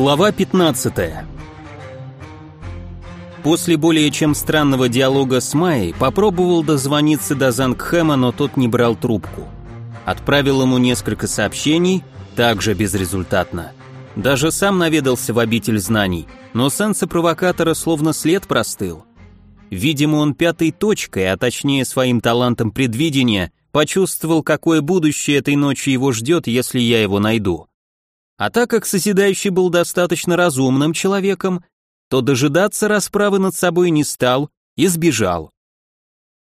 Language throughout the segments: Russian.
Глава 15. После более чем странного диалога с Майей попробовал дозвониться до Зангхэма, но тот не брал трубку. Отправил ему несколько сообщений, также безрезультатно. Даже сам наведался в обитель знаний, но сенса провокатора словно след простыл. Видимо, он пятой точкой, а точнее своим талантом предвидения, почувствовал, какое будущее этой ночью его ждет, если я его найду. А так как Созидающий был достаточно разумным человеком, то дожидаться расправы над собой не стал и сбежал.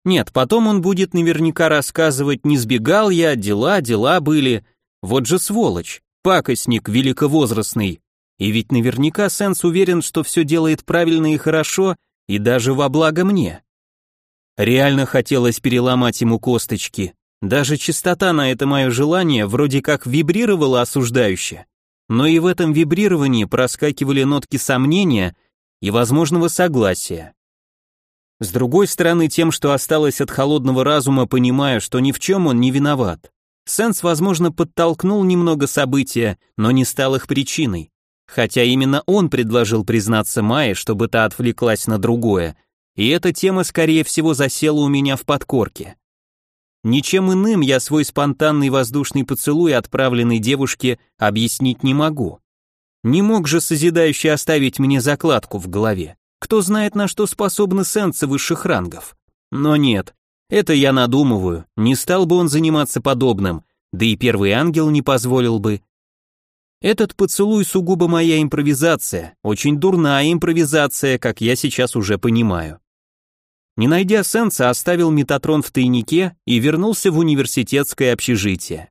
Нет, потом он будет наверняка рассказывать, не сбегал я, дела, дела были. Вот же сволочь, пакостник великовозрастный. И ведь наверняка Сенс уверен, что все делает правильно и хорошо, и даже во благо мне. Реально хотелось переломать ему косточки. Даже чистота на это мое желание вроде как вибрировала осуждающе но и в этом вибрировании проскакивали нотки сомнения и возможного согласия. С другой стороны, тем, что осталось от холодного разума, понимая, что ни в чем он не виноват. Сенс, возможно, подтолкнул немного события, но не стал их причиной. Хотя именно он предложил признаться Майе, чтобы та отвлеклась на другое, и эта тема, скорее всего, засела у меня в подкорке. Ничем иным я свой спонтанный воздушный поцелуй отправленной девушке объяснить не могу. Не мог же созидающий оставить мне закладку в голове. Кто знает, на что способны сенсы высших рангов. Но нет, это я надумываю, не стал бы он заниматься подобным, да и первый ангел не позволил бы. Этот поцелуй сугубо моя импровизация, очень дурная импровизация, как я сейчас уже понимаю. Не найдя Сенса, оставил Метатрон в тайнике и вернулся в университетское общежитие.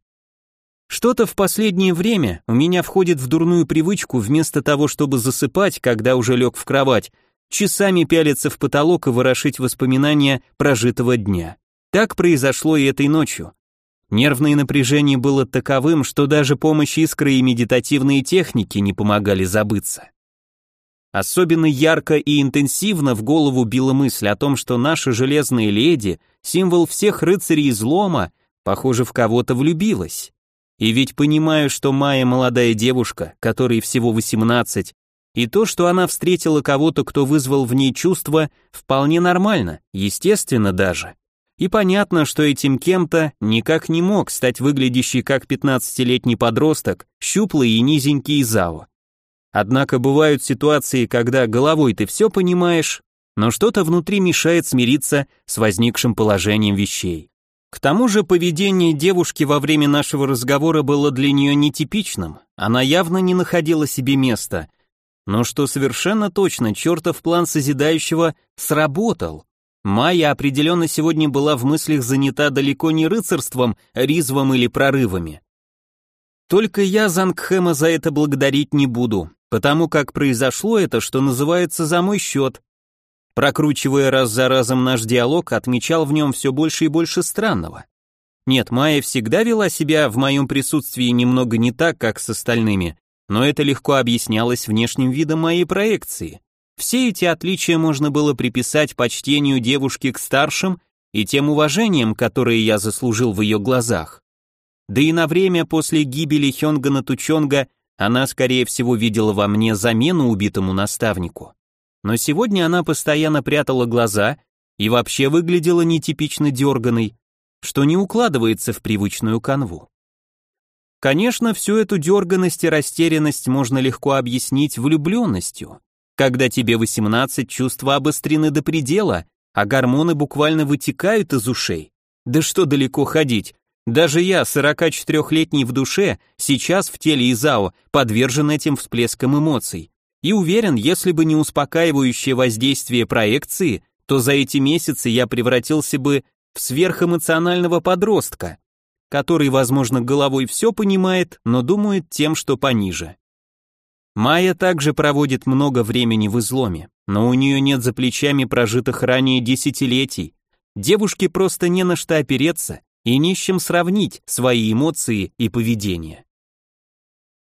Что-то в последнее время у меня входит в дурную привычку вместо того, чтобы засыпать, когда уже лег в кровать, часами пялиться в потолок и ворошить воспоминания прожитого дня. Так произошло и этой ночью. Нервное напряжение было таковым, что даже помощь искры и медитативные техники не помогали забыться. Особенно ярко и интенсивно в голову била мысль о том, что наша железная леди, символ всех рыцарей излома, похоже, в кого-то влюбилась. И ведь понимаю, что Майя молодая девушка, которой всего 18, и то, что она встретила кого-то, кто вызвал в ней чувства, вполне нормально, естественно даже. И понятно, что этим кем-то никак не мог стать выглядящий как 15-летний подросток, щуплый и низенький Зао. Однако бывают ситуации, когда головой ты все понимаешь, но что-то внутри мешает смириться с возникшим положением вещей. К тому же поведение девушки во время нашего разговора было для нее нетипичным, она явно не находила себе места. Но что совершенно точно, чертов план созидающего сработал. Майя определенно сегодня была в мыслях занята далеко не рыцарством, ризвом или прорывами. Только я Зангхэма за это благодарить не буду потому как произошло это, что называется, за мой счет. Прокручивая раз за разом наш диалог, отмечал в нем все больше и больше странного. Нет, Майя всегда вела себя в моем присутствии немного не так, как с остальными, но это легко объяснялось внешним видом моей проекции. Все эти отличия можно было приписать почтению девушки к старшим и тем уважением, которое я заслужил в ее глазах. Да и на время после гибели Хёнгана Тучонга она, скорее всего, видела во мне замену убитому наставнику. Но сегодня она постоянно прятала глаза и вообще выглядела нетипично дерганой, что не укладывается в привычную канву. Конечно, всю эту дерганность и растерянность можно легко объяснить влюбленностью. Когда тебе 18, чувства обострены до предела, а гормоны буквально вытекают из ушей. Да что далеко ходить, даже я, 44-летний в душе, сейчас в теле Изао, подвержен этим всплескам эмоций. И уверен, если бы не успокаивающее воздействие проекции, то за эти месяцы я превратился бы в сверхэмоционального подростка, который, возможно, головой все понимает, но думает тем, что пониже. Майя также проводит много времени в изломе, но у нее нет за плечами прожитых ранее десятилетий. Девушке просто не на что опереться, и не с чем сравнить свои эмоции и поведение.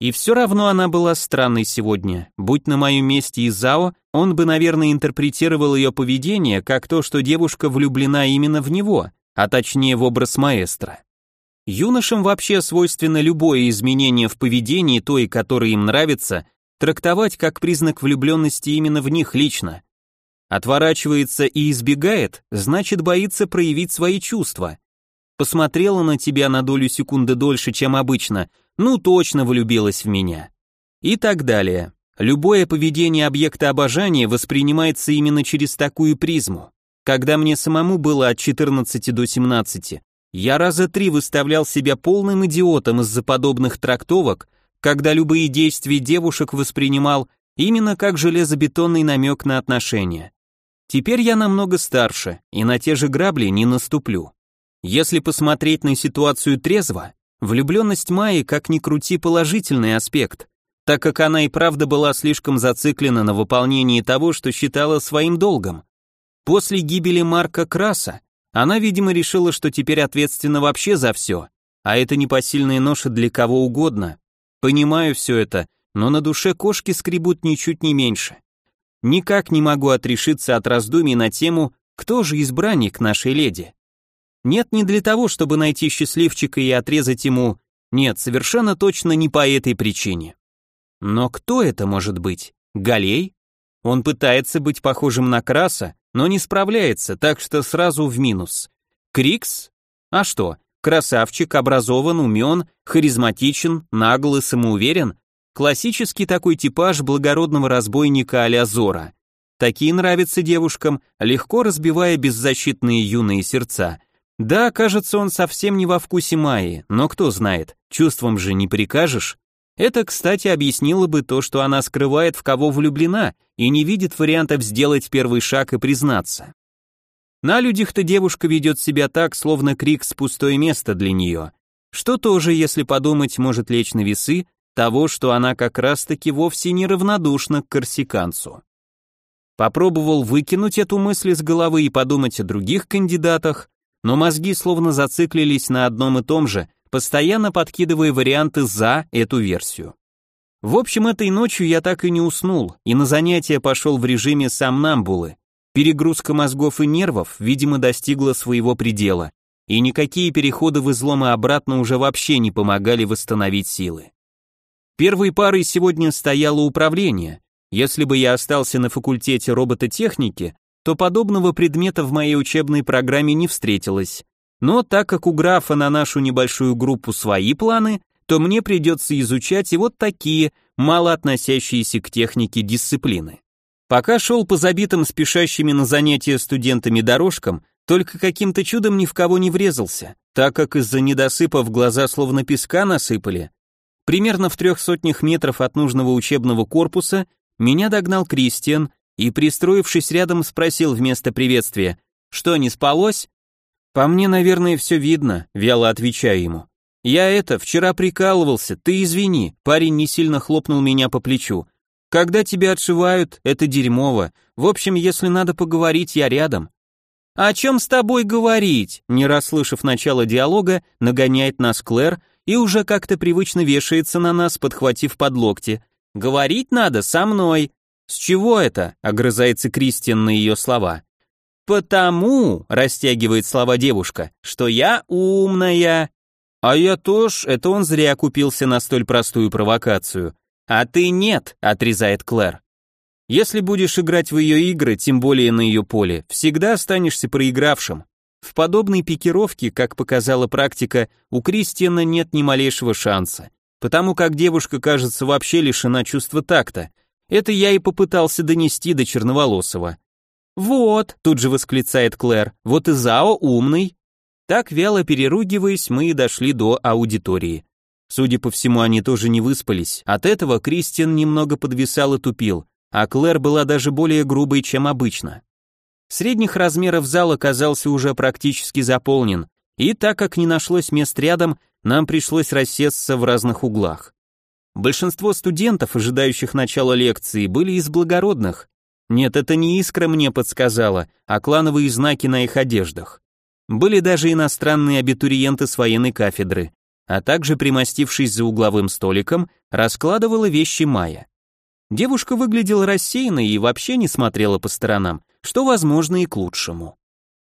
И все равно она была странной сегодня. Будь на моем месте Изао, он бы, наверное, интерпретировал ее поведение как то, что девушка влюблена именно в него, а точнее в образ маэстро. Юношам вообще свойственно любое изменение в поведении той, которая им нравится, трактовать как признак влюбленности именно в них лично. Отворачивается и избегает, значит боится проявить свои чувства. Посмотрела на тебя на долю секунды дольше, чем обычно, ну точно влюбилась в меня. И так далее. Любое поведение объекта обожания воспринимается именно через такую призму. Когда мне самому было от 14 до 17, я раза три выставлял себя полным идиотом из-за подобных трактовок, когда любые действия девушек воспринимал именно как железобетонный намек на отношения. Теперь я намного старше, и на те же грабли не наступлю. Если посмотреть на ситуацию трезво, влюбленность Майи как ни крути положительный аспект так как она и правда была слишком зациклена на выполнении того, что считала своим долгом. После гибели Марка Краса она, видимо, решила, что теперь ответственна вообще за все, а это непосильная ноша для кого угодно. Понимаю все это, но на душе кошки скребут ничуть не меньше. Никак не могу отрешиться от раздумий на тему, кто же избранник нашей леди. Нет, не для того, чтобы найти счастливчика и отрезать ему, нет, совершенно точно не по этой причине. Но кто это может быть? Галей? Он пытается быть похожим на Краса, но не справляется, так что сразу в минус. Крикс? А что? Красавчик, образован, умен, харизматичен, нагл и самоуверен. Классический такой типаж благородного разбойника а-ля Зора. Такие нравятся девушкам, легко разбивая беззащитные юные сердца. Да, кажется, он совсем не во вкусе Майи, но кто знает, чувством же не прикажешь. Это, кстати, объяснило бы то, что она скрывает, в кого влюблена, и не видит вариантов сделать первый шаг и признаться. На людях-то девушка ведет себя так, словно крик с пустое место для нее, что тоже, если подумать, может лечь на весы того, что она как раз-таки вовсе не равнодушна к корсиканцу. Попробовал выкинуть эту мысль из головы и подумать о других кандидатах, но мозги словно зациклились на одном и том же, постоянно подкидывая варианты за эту версию. В общем, этой ночью я так и не уснул, и на занятия пошел в режиме самнамбулы. Перегрузка мозгов и нервов, видимо, достигла своего предела, и никакие переходы в излом и обратно уже вообще не помогали восстановить силы. Первой парой сегодня стояло управление. Если бы я остался на факультете робототехники, то подобного предмета в моей учебной программе не встретилось, но так как у графа на нашу небольшую группу свои планы, то мне придется изучать и вот такие, мало относящиеся к технике дисциплины. Пока шел по забитым спешащими на занятия студентами дорожкам, только каким-то чудом ни в кого не врезался, так как из-за недосыпа в глаза словно песка насыпали. Примерно в трех сотнях метров от нужного учебного корпуса меня догнал Кристиан и, пристроившись рядом, спросил вместо приветствия, что не спалось? «По мне, наверное, все видно», — вяло отвечаю ему. «Я это, вчера прикалывался, ты извини», — парень не сильно хлопнул меня по плечу. «Когда тебя отшивают, это дерьмово. В общем, если надо поговорить, я рядом». «О чем с тобой говорить?» Не расслышав начала диалога, нагоняет нас Клэр и уже как-то привычно вешается на нас, подхватив под локти. «Говорить надо со мной». «С чего это?» — огрызается Кристиан на ее слова. «Потому», — растягивает слова девушка, — «что я умная». «А я тоже, это он зря купился на столь простую провокацию». «А ты нет», — отрезает Клэр. «Если будешь играть в ее игры, тем более на ее поле, всегда останешься проигравшим. В подобной пикировке, как показала практика, у Кристиана нет ни малейшего шанса, потому как девушка, кажется, вообще лишена чувства такта. Это я и попытался донести до Черноволосова. «Вот», — тут же восклицает Клэр, — «вот и Зао умный». Так, вяло переругиваясь, мы и дошли до аудитории. Судя по всему, они тоже не выспались. От этого Кристиан немного подвисал и тупил, а Клэр была даже более грубой, чем обычно. Средних размеров зал оказался уже практически заполнен, и так как не нашлось мест рядом, нам пришлось рассесться в разных углах. Большинство студентов, ожидающих начала лекции, были из благородных, нет, это не искра мне подсказала, а клановые знаки на их одеждах. Были даже иностранные абитуриенты с военной кафедры, а также, примостившись за угловым столиком, раскладывала вещи Майя. Девушка выглядела рассеянной и вообще не смотрела по сторонам, что, возможно, и к лучшему.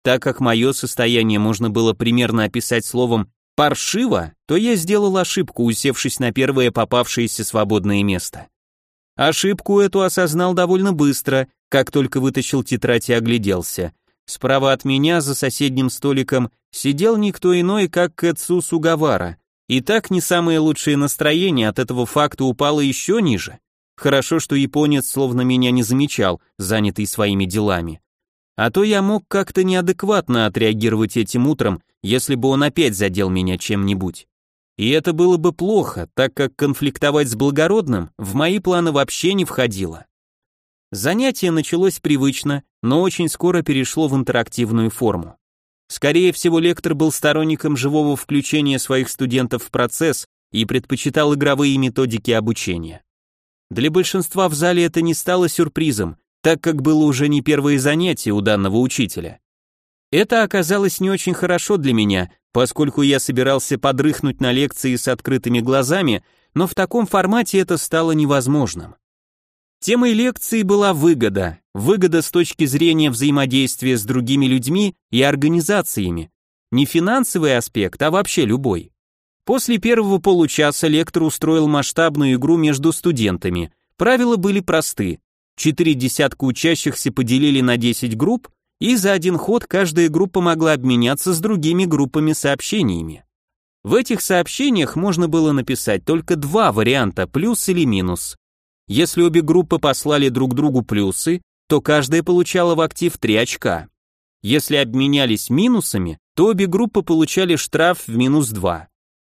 Так как мое состояние можно было примерно описать словом «паршиво», то я сделал ошибку, усевшись на первое попавшееся свободное место. Ошибку эту осознал довольно быстро, как только вытащил тетрадь и огляделся. Справа от меня, за соседним столиком, сидел никто иной, как Кэтсу Сугавара. И так не самое лучшее настроение от этого факта упало еще ниже. Хорошо, что японец словно меня не замечал, занятый своими делами. А то я мог как-то неадекватно отреагировать этим утром, если бы он опять задел меня чем-нибудь. И это было бы плохо, так как конфликтовать с благородным в мои планы вообще не входило. Занятие началось привычно, но очень скоро перешло в интерактивную форму. Скорее всего, лектор был сторонником живого включения своих студентов в процесс и предпочитал игровые методики обучения. Для большинства в зале это не стало сюрпризом, так как было уже не первое занятие у данного учителя. Это оказалось не очень хорошо для меня, поскольку я собирался подрыхнуть на лекции с открытыми глазами, но в таком формате это стало невозможным. Темой лекции была выгода, выгода с точки зрения взаимодействия с другими людьми и организациями. Не финансовый аспект, а вообще любой. После первого получаса лектор устроил масштабную игру между студентами. Правила были просты. Четыре десятка учащихся поделили на 10 групп, и за один ход каждая группа могла обменяться с другими группами сообщениями. В этих сообщениях можно было написать только два варианта, плюс или минус. Если обе группы послали друг другу плюсы, то каждая получала в актив 3 очка. Если обменялись минусами, то обе группы получали штраф в минус 2.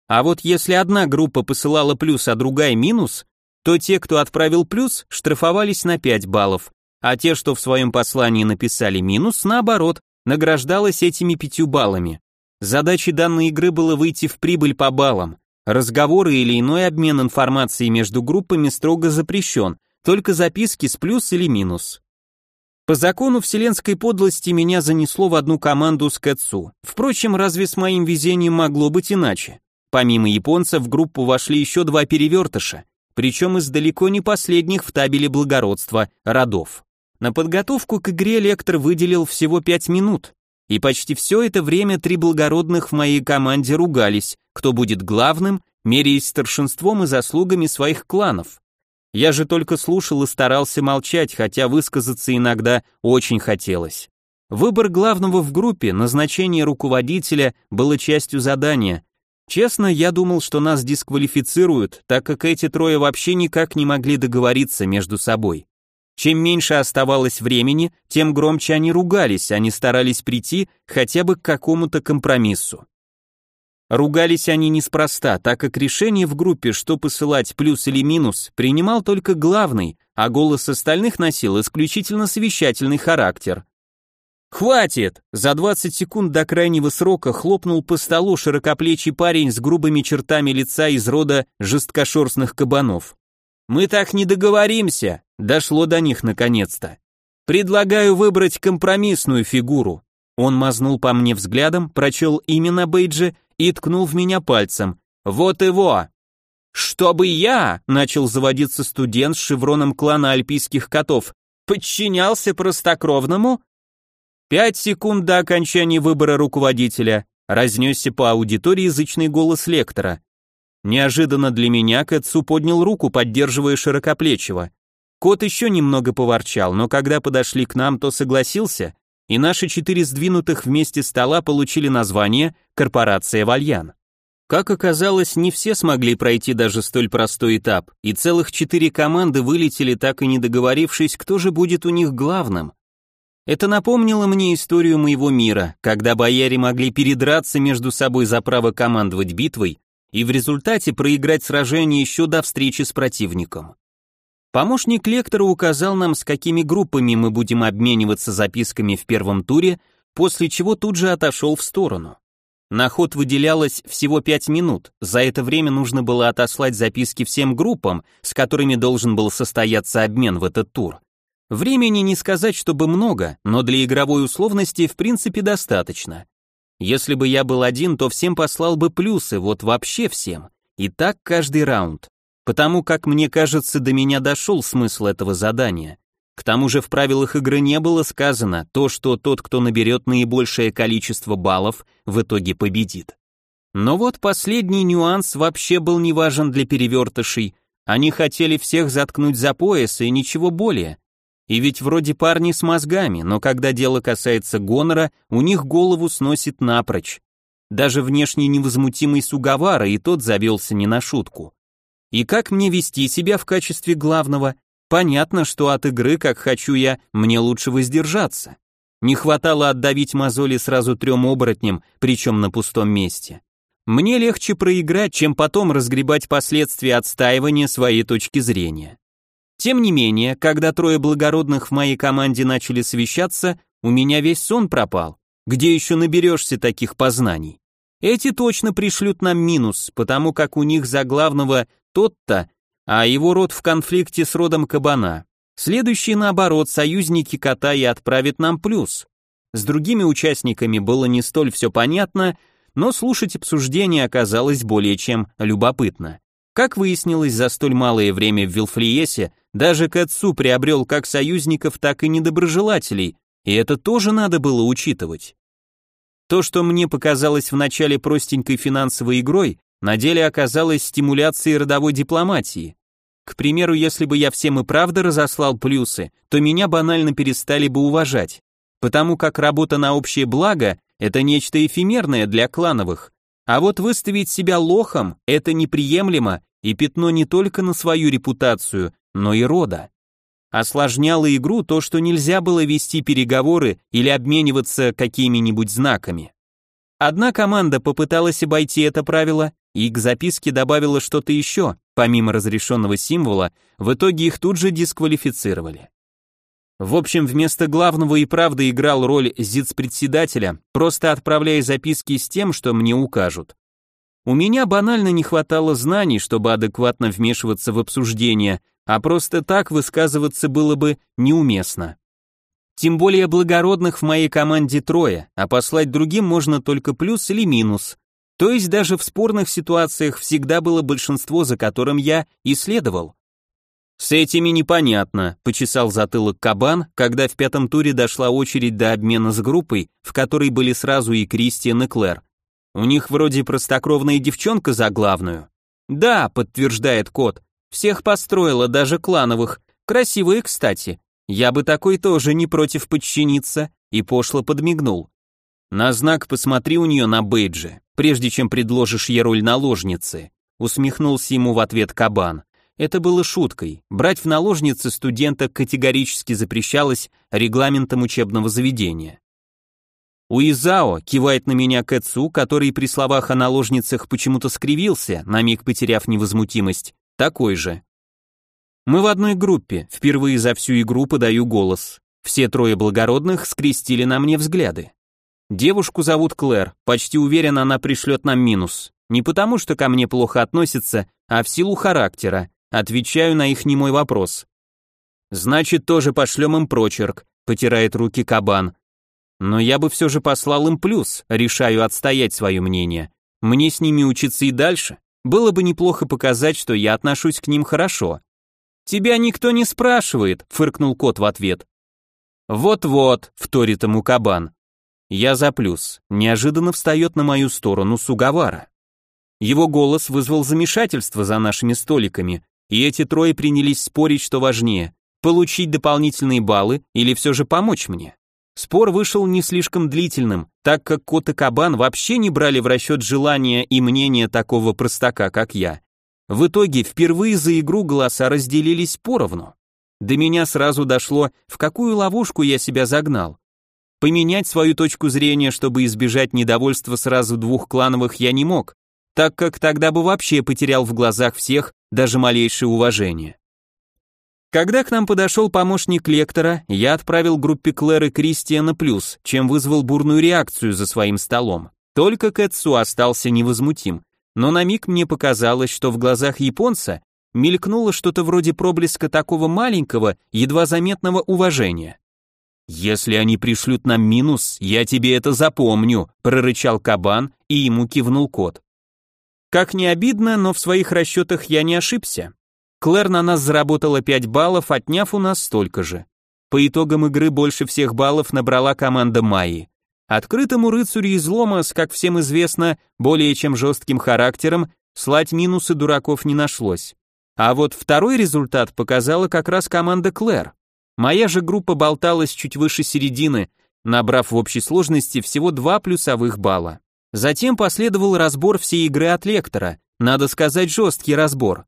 А вот если одна группа посылала плюс, а другая минус, то те, кто отправил плюс, штрафовались на 5 баллов, а те, что в своем послании написали минус, наоборот, награждалось этими 5 баллами. Задачей данной игры было выйти в прибыль по баллам. Разговоры или иной обмен информацией между группами строго запрещен, только записки с плюс или минус. По закону вселенской подлости меня занесло в одну команду с Кэтсу. Впрочем, разве с моим везением могло быть иначе? Помимо японцев в группу вошли еще два перевертыша, причем из далеко не последних в табеле благородства родов. На подготовку к игре лектор выделил всего пять минут, и почти все это время три благородных в моей команде ругались, кто будет главным, меряясь старшинством и заслугами своих кланов. Я же только слушал и старался молчать, хотя высказаться иногда очень хотелось. Выбор главного в группе, назначение руководителя было частью задания, Честно, я думал, что нас дисквалифицируют, так как эти трое вообще никак не могли договориться между собой. Чем меньше оставалось времени, тем громче они ругались, они старались прийти хотя бы к какому-то компромиссу. Ругались они неспроста, так как решение в группе, что посылать плюс или минус, принимал только главный, а голос остальных носил исключительно совещательный характер. «Хватит!» За 20 секунд до крайнего срока хлопнул по столу широкоплечий парень с грубыми чертами лица из рода жесткошерстных кабанов. «Мы так не договоримся!» Дошло до них наконец-то. «Предлагаю выбрать компромиссную фигуру». Он мазнул по мне взглядом, прочел имя на бейдже и ткнул в меня пальцем. «Вот его!» «Чтобы я!» — начал заводиться студент с шевроном клана альпийских котов. «Подчинялся простокровному?» Пять секунд до окончания выбора руководителя разнесся по аудитории язычный голос лектора. Неожиданно для меня Кэтсу поднял руку, поддерживая широкоплечего. Кот еще немного поворчал, но когда подошли к нам, то согласился, и наши четыре сдвинутых вместе стола получили название «Корпорация Вальян». Как оказалось, не все смогли пройти даже столь простой этап, и целых четыре команды вылетели, так и не договорившись, кто же будет у них главным. Это напомнило мне историю моего мира, когда бояре могли передраться между собой за право командовать битвой и в результате проиграть сражение еще до встречи с противником. Помощник лектора указал нам, с какими группами мы будем обмениваться записками в первом туре, после чего тут же отошел в сторону. На ход выделялось всего пять минут, за это время нужно было отослать записки всем группам, с которыми должен был состояться обмен в этот тур. Времени не сказать, чтобы много, но для игровой условности в принципе достаточно. Если бы я был один, то всем послал бы плюсы, вот вообще всем. И так каждый раунд. Потому как мне кажется, до меня дошел смысл этого задания. К тому же в правилах игры не было сказано то, что тот, кто наберет наибольшее количество баллов, в итоге победит. Но вот последний нюанс вообще был не важен для перевертышей, Они хотели всех заткнуть за пояс и ничего более. И ведь вроде парни с мозгами, но когда дело касается гонора, у них голову сносит напрочь. Даже внешне невозмутимый Сугавара и тот завелся не на шутку. И как мне вести себя в качестве главного? Понятно, что от игры, как хочу я, мне лучше воздержаться. Не хватало отдавить мозоли сразу трем оборотням, причем на пустом месте. Мне легче проиграть, чем потом разгребать последствия отстаивания своей точки зрения. Тем не менее, когда трое благородных в моей команде начали совещаться, у меня весь сон пропал. Где еще наберешься таких познаний? Эти точно пришлют нам минус, потому как у них за главного тот-то, а его род в конфликте с родом кабана. Следующий, наоборот, союзники кота и отправит нам плюс. С другими участниками было не столь все понятно, но слушать обсуждение оказалось более чем любопытно. Как выяснилось, за столь малое время в Вилфлиесе даже Кэтсу приобрел как союзников, так и недоброжелателей, и это тоже надо было учитывать. То, что мне показалось вначале простенькой финансовой игрой, на деле оказалось стимуляцией родовой дипломатии. К примеру, если бы я всем и правда разослал плюсы, то меня банально перестали бы уважать, потому как работа на общее благо – это нечто эфемерное для клановых, а вот выставить себя лохом – это неприемлемо и пятно не только на свою репутацию, но и рода. Осложняло игру то, что нельзя было вести переговоры или обмениваться какими-нибудь знаками. Одна команда попыталась обойти это правило и к записке добавила что-то еще, помимо разрешенного символа, в итоге их тут же дисквалифицировали. В общем, вместо главного и правда играл роль зиц-председателя, просто отправляя записки с тем, что мне укажут. У меня банально не хватало знаний, чтобы адекватно вмешиваться в обсуждение, а просто так высказываться было бы неуместно. Тем более благородных в моей команде трое, а послать другим можно только плюс или минус. То есть даже в спорных ситуациях всегда было большинство, за которым я исследовал. С этими непонятно, почесал затылок кабан, когда в пятом туре дошла очередь до обмена с группой, в которой были сразу и Кристиан и Клэр. У них вроде простокровная девчонка за главную. Да, подтверждает кот. Всех построила, даже клановых. Красивые, кстати. Я бы такой тоже не против подчиниться, и пошло подмигнул. На знак посмотри у нее на бейджи, прежде чем предложишь ей роль наложницы. Усмехнулся ему в ответ кабан. Это было шуткой. Брать в наложницы студента категорически запрещалось регламентом учебного заведения. Уизао кивает на меня Кэцу, который при словах о наложницах почему-то скривился, на миг потеряв невозмутимость. Такой же. Мы в одной группе, впервые за всю игру подаю голос. Все трое благородных скрестили на мне взгляды. Девушку зовут Клэр, почти уверен, она пришлет нам минус. Не потому, что ко мне плохо относится, а в силу характера. Отвечаю на их немой вопрос. Значит, тоже пошлем им прочерк, потирает руки кабан. Но я бы все же послал им плюс, решаю отстоять свое мнение. Мне с ними учиться и дальше. Было бы неплохо показать, что я отношусь к ним хорошо. «Тебя никто не спрашивает», — фыркнул кот в ответ. «Вот-вот», — вторит ему кабан. Я за плюс. Неожиданно встает на мою сторону Сугавара. Его голос вызвал замешательство за нашими столиками, и эти трое принялись спорить, что важнее – получить дополнительные баллы или все же помочь мне. Спор вышел не слишком длительным, так как кот и кабан вообще не брали в расчет желания и мнения такого простака, как я. В итоге впервые за игру голоса разделились поровну. До меня сразу дошло, в какую ловушку я себя загнал. Поменять свою точку зрения, чтобы избежать недовольства сразу двух клановых я не мог, так как тогда бы вообще потерял в глазах всех даже малейшее уважение. Когда к нам подошел помощник лектора, я отправил группе Клэр и Кристиана плюс, чем вызвал бурную реакцию за своим столом. Только Кэтсу остался невозмутим но на миг мне показалось, что в глазах японца мелькнуло что-то вроде проблеска такого маленького, едва заметного уважения. «Если они пришлют нам минус, я тебе это запомню», прорычал кабан, и ему кивнул кот. Как не обидно, но в своих расчетах я не ошибся. Клэр на нас заработала 5 баллов, отняв у нас столько же. По итогам игры больше всех баллов набрала команда Майи. Открытому рыцарю излома с, как всем известно, более чем жестким характером, слать минусы дураков не нашлось. А вот второй результат показала как раз команда Клэр. Моя же группа болталась чуть выше середины, набрав в общей сложности всего два плюсовых балла. Затем последовал разбор всей игры от лектора, надо сказать жесткий разбор.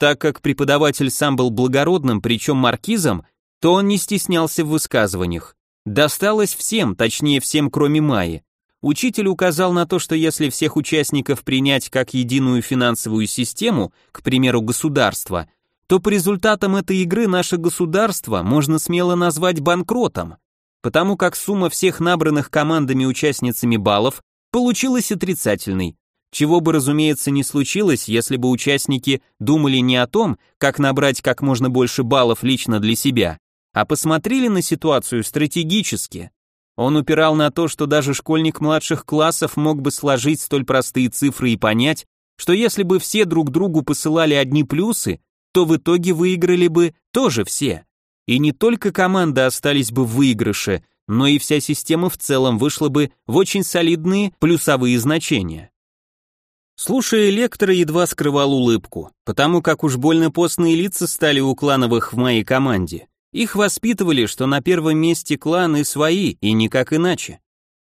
Так как преподаватель сам был благородным, причем маркизом, то он не стеснялся в высказываниях. Досталось всем, точнее всем, кроме Майи. Учитель указал на то, что если всех участников принять как единую финансовую систему, к примеру, государство, то по результатам этой игры наше государство можно смело назвать банкротом, потому как сумма всех набранных командами участницами баллов получилась отрицательной, чего бы, разумеется, не случилось, если бы участники думали не о том, как набрать как можно больше баллов лично для себя, а посмотрели на ситуацию стратегически. Он упирал на то, что даже школьник младших классов мог бы сложить столь простые цифры и понять, что если бы все друг другу посылали одни плюсы, то в итоге выиграли бы тоже все. И не только команды остались бы в выигрыше, но и вся система в целом вышла бы в очень солидные плюсовые значения. Слушая лектора, едва скрывал улыбку, потому как уж больно постные лица стали у клановых в моей команде. Их воспитывали, что на первом месте кланы свои, и никак иначе.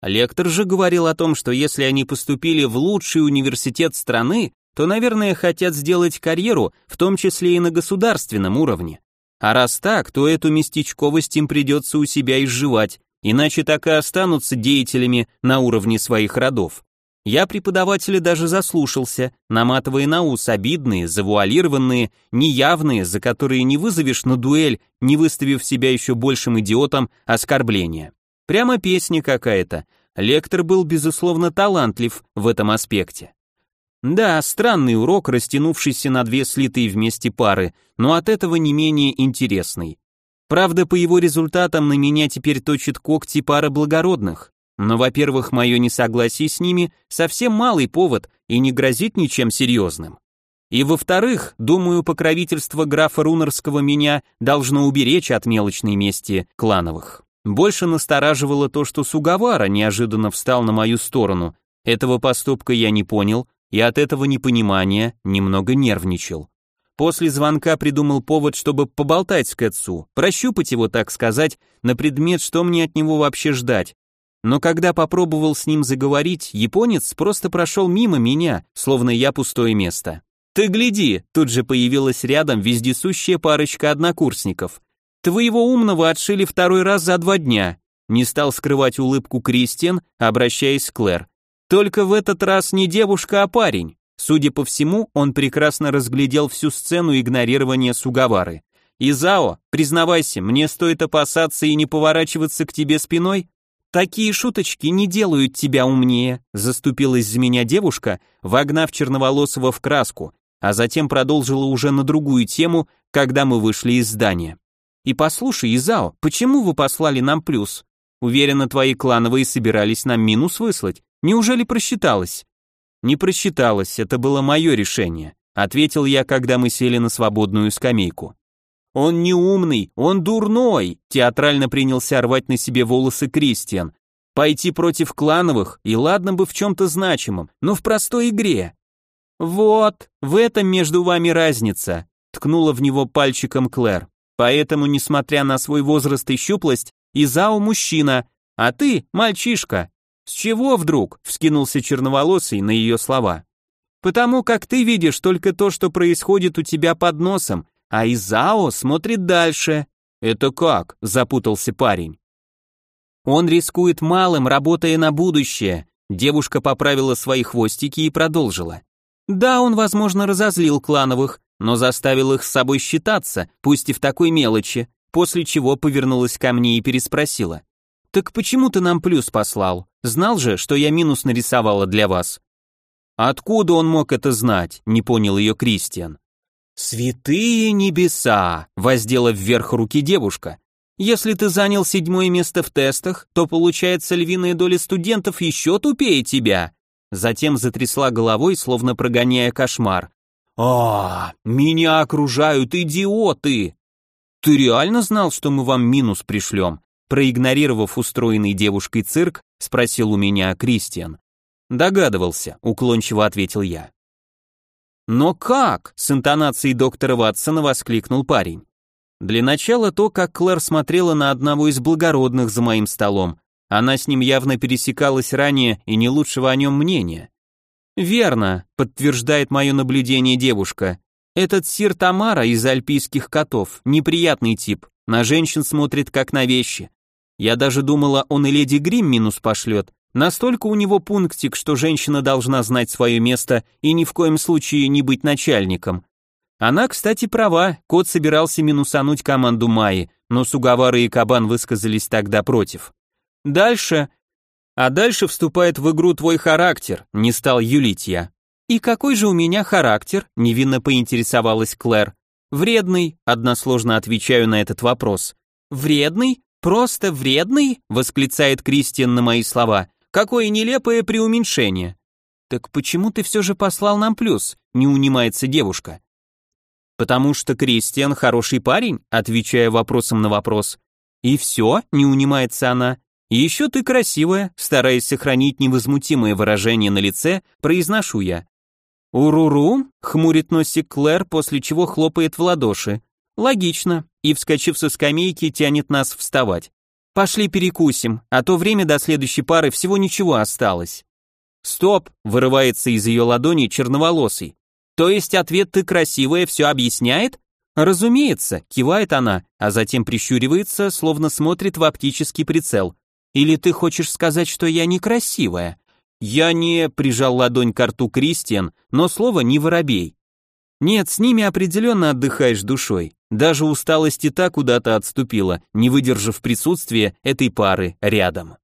Лектор же говорил о том, что если они поступили в лучший университет страны, то, наверное, хотят сделать карьеру, в том числе и на государственном уровне. А раз так, то эту местечковость им придется у себя изживать, иначе так и останутся деятелями на уровне своих родов. Я преподавателя даже заслушался, наматывая на ус обидные, завуалированные, неявные, за которые не вызовешь на дуэль, не выставив себя еще большим идиотом, оскорбления. Прямо песня какая-то. Лектор был, безусловно, талантлив в этом аспекте. Да, странный урок, растянувшийся на две слитые вместе пары, но от этого не менее интересный. Правда, по его результатам на меня теперь точит когти пара благородных. Но, во-первых, мое несогласие с ними совсем малый повод и не грозит ничем серьезным. И во-вторых, думаю, покровительство графа Рунерского меня должно уберечь от мелочной мести клановых. Больше настораживало то, что Сугавара неожиданно встал на мою сторону. Этого поступка я не понял, и от этого непонимания немного нервничал. После звонка придумал повод, чтобы поболтать с Кэтсу, прощупать его, так сказать, на предмет, что мне от него вообще ждать, но когда попробовал с ним заговорить, японец просто прошел мимо меня, словно я пустое место. «Ты гляди!» Тут же появилась рядом вездесущая парочка однокурсников. «Твоего умного отшили второй раз за два дня», не стал скрывать улыбку Кристиан, обращаясь к Клэр. «Только в этот раз не девушка, а парень». Судя по всему, он прекрасно разглядел всю сцену игнорирования Сугавары. «Изао, признавайся, мне стоит опасаться и не поворачиваться к тебе спиной?» Такие шуточки не делают тебя умнее, заступилась за меня девушка, вогнав черноволосого в краску, а затем продолжила уже на другую тему, когда мы вышли из здания. И послушай, Изао, почему вы послали нам плюс? Уверена, твои клановые собирались нам минус выслать. Неужели просчиталась? Не просчиталась, это было мое решение, ответил я, когда мы сели на свободную скамейку. «Он не умный, он дурной!» Театрально принялся рвать на себе волосы Кристиан. «Пойти против клановых, и ладно бы в чем-то значимом, но в простой игре». «Вот, в этом между вами разница», ткнула в него пальчиком Клэр. «Поэтому, несмотря на свой возраст и щуплость, Изао мужчина, а ты мальчишка». «С чего вдруг?» — вскинулся черноволосый на ее слова. «Потому как ты видишь только то, что происходит у тебя под носом, а Изао смотрит дальше. Это как? запутался парень. Он рискует малым, работая на будущее. Девушка поправила свои хвостики и продолжила. Да, он, возможно, разозлил клановых, но заставил их с собой считаться, пусть и в такой мелочи, после чего повернулась ко мне и переспросила. «Так почему ты нам плюс послал? Знал же, что я минус нарисовала для вас». «Откуда он мог это знать?» — не понял ее Кристиан. «Святые небеса!» — воздела вверх руки девушка. «Если ты занял седьмое место в тестах, то получается львиная доля студентов еще тупее тебя!» Затем затрясла головой, словно прогоняя кошмар. «А, меня окружают идиоты!» «Ты реально знал, что мы вам минус пришлем?» Проигнорировав устроенный девушкой цирк, спросил у меня Кристиан. «Догадывался», — уклончиво ответил я. Но как? С интонацией доктора Ватсона воскликнул парень. Для начала то, как Клэр смотрела на одного из благородных за моим столом. Она с ним явно пересекалась ранее и не лучшего о нем мнения. «Верно», — подтверждает мое наблюдение девушка. «Этот сир Тамара из альпийских котов, неприятный тип, на женщин смотрит как на вещи. Я даже думала, он и леди Грим минус пошлет. Настолько у него пунктик, что женщина должна знать свое место и ни в коем случае не быть начальником. Она, кстати, права, кот собирался минусануть команду Майи, но Сугавары и Кабан высказались тогда против. Дальше... А дальше вступает в игру твой характер, не стал юлить я. И какой же у меня характер? Невинно поинтересовалась Клэр. Вредный, односложно отвечаю на этот вопрос. Вредный? Просто вредный? восклицает Кристиан на мои слова. Какое нелепое преуменьшение. Так почему ты все же послал нам плюс? Не унимается девушка. Потому что Кристиан хороший парень, отвечая вопросом на вопрос. И все, не унимается она. Еще ты красивая, стараясь сохранить невозмутимое выражение на лице, произношу я. «Уруру», — хмурит носик Клэр, после чего хлопает в ладоши. «Логично», и, вскочив со скамейки, тянет нас вставать. «Пошли перекусим, а то время до следующей пары всего ничего осталось». «Стоп!» — вырывается из ее ладони черноволосый. «То есть ответ «ты красивая» все объясняет?» «Разумеется», — кивает она, а затем прищуривается, словно смотрит в оптический прицел. Или ты хочешь сказать, что я некрасивая? Я не прижал ладонь к рту Кристиан, но слово не воробей. Нет, с ними определенно отдыхаешь душой. Даже усталость и та куда-то отступила, не выдержав присутствия этой пары рядом.